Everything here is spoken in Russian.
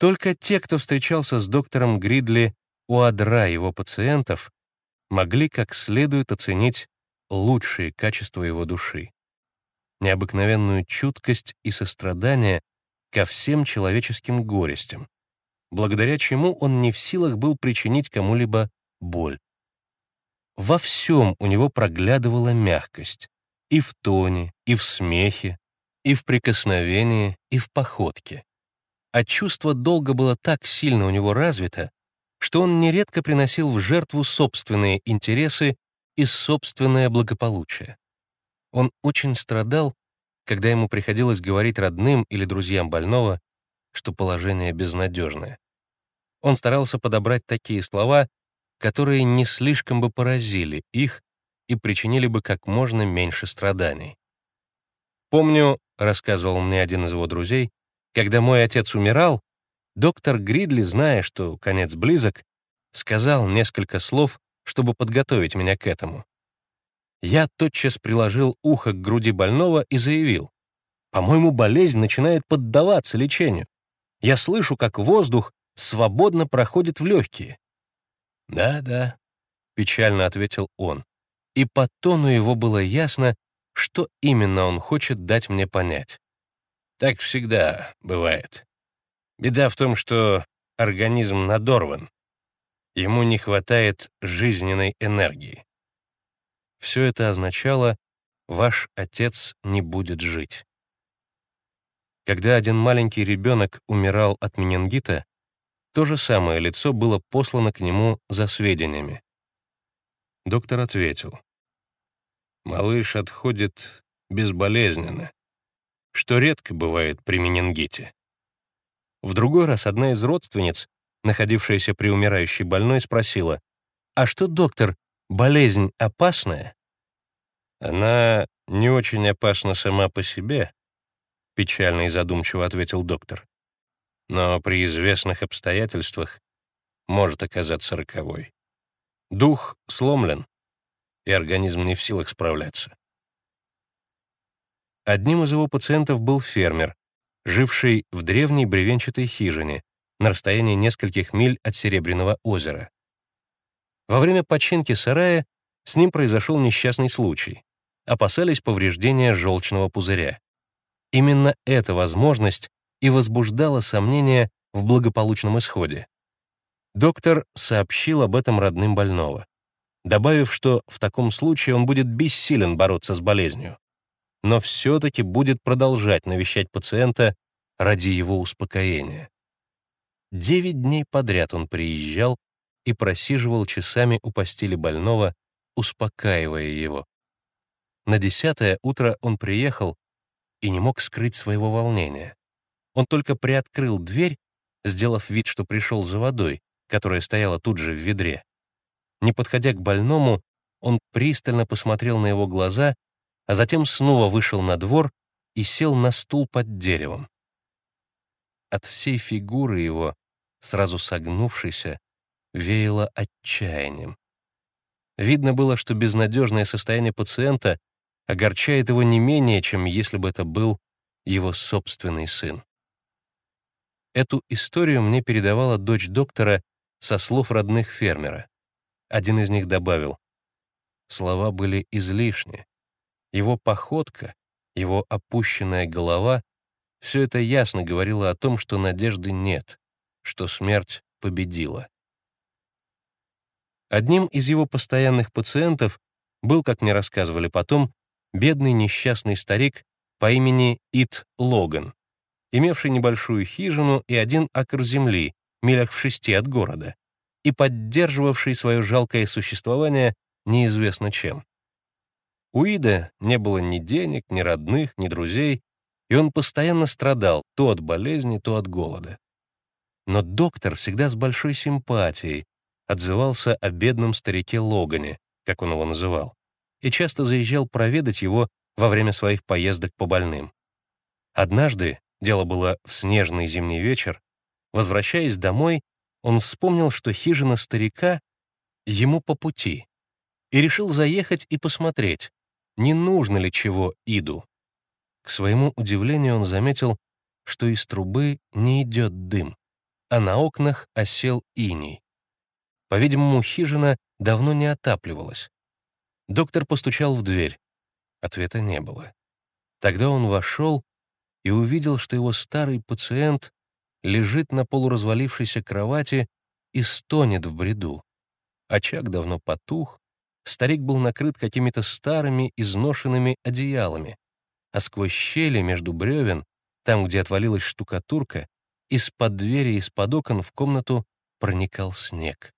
Только те, кто встречался с доктором Гридли у адра его пациентов, могли как следует оценить лучшие качества его души, необыкновенную чуткость и сострадание ко всем человеческим горестям, благодаря чему он не в силах был причинить кому-либо боль. Во всем у него проглядывала мягкость, и в тоне, и в смехе, и в прикосновении, и в походке. А чувство долга было так сильно у него развито, что он нередко приносил в жертву собственные интересы и собственное благополучие. Он очень страдал, когда ему приходилось говорить родным или друзьям больного, что положение безнадежное. Он старался подобрать такие слова, которые не слишком бы поразили их и причинили бы как можно меньше страданий. Помню, рассказывал мне один из его друзей, когда мой отец умирал, доктор Гридли, зная, что конец близок, сказал несколько слов, чтобы подготовить меня к этому. Я тотчас приложил ухо к груди больного и заявил, «По-моему, болезнь начинает поддаваться лечению. Я слышу, как воздух свободно проходит в легкие». «Да, да», — печально ответил он, и по тону его было ясно, что именно он хочет дать мне понять. Так всегда бывает. Беда в том, что организм надорван. Ему не хватает жизненной энергии. Все это означало, ваш отец не будет жить. Когда один маленький ребенок умирал от менингита, то же самое лицо было послано к нему за сведениями. Доктор ответил. «Малыш отходит безболезненно что редко бывает при менингите. В другой раз одна из родственниц, находившаяся при умирающей больной, спросила, «А что, доктор, болезнь опасная?» «Она не очень опасна сама по себе», — печально и задумчиво ответил доктор. «Но при известных обстоятельствах может оказаться роковой. Дух сломлен, и организм не в силах справляться. Одним из его пациентов был фермер, живший в древней бревенчатой хижине на расстоянии нескольких миль от Серебряного озера. Во время починки сарая с ним произошел несчастный случай. Опасались повреждения желчного пузыря. Именно эта возможность и возбуждала сомнения в благополучном исходе. Доктор сообщил об этом родным больного, добавив, что в таком случае он будет бессилен бороться с болезнью но все-таки будет продолжать навещать пациента ради его успокоения. Девять дней подряд он приезжал и просиживал часами у постели больного, успокаивая его. На десятое утро он приехал и не мог скрыть своего волнения. Он только приоткрыл дверь, сделав вид, что пришел за водой, которая стояла тут же в ведре. Не подходя к больному, он пристально посмотрел на его глаза а затем снова вышел на двор и сел на стул под деревом. От всей фигуры его, сразу согнувшейся, веяло отчаянием. Видно было, что безнадежное состояние пациента огорчает его не менее, чем если бы это был его собственный сын. Эту историю мне передавала дочь доктора со слов родных фермера. Один из них добавил, слова были излишни. Его походка, его опущенная голова — все это ясно говорило о том, что надежды нет, что смерть победила. Одним из его постоянных пациентов был, как мне рассказывали потом, бедный несчастный старик по имени Ит Логан, имевший небольшую хижину и один акр земли, милях в шести от города, и поддерживавший свое жалкое существование неизвестно чем. У Ида не было ни денег, ни родных, ни друзей, и он постоянно страдал то от болезни, то от голода. Но доктор всегда с большой симпатией отзывался о бедном старике Логане, как он его называл, и часто заезжал проведать его во время своих поездок по больным. Однажды, дело было в снежный зимний вечер, возвращаясь домой, он вспомнил, что хижина старика ему по пути, и решил заехать и посмотреть, не нужно ли чего Иду. К своему удивлению он заметил, что из трубы не идет дым, а на окнах осел иней. По-видимому, хижина давно не отапливалась. Доктор постучал в дверь. Ответа не было. Тогда он вошел и увидел, что его старый пациент лежит на полуразвалившейся кровати и стонет в бреду. Очаг давно потух, старик был накрыт какими-то старыми изношенными одеялами, а сквозь щели между бревен, там, где отвалилась штукатурка, из-под двери и из-под окон в комнату проникал снег.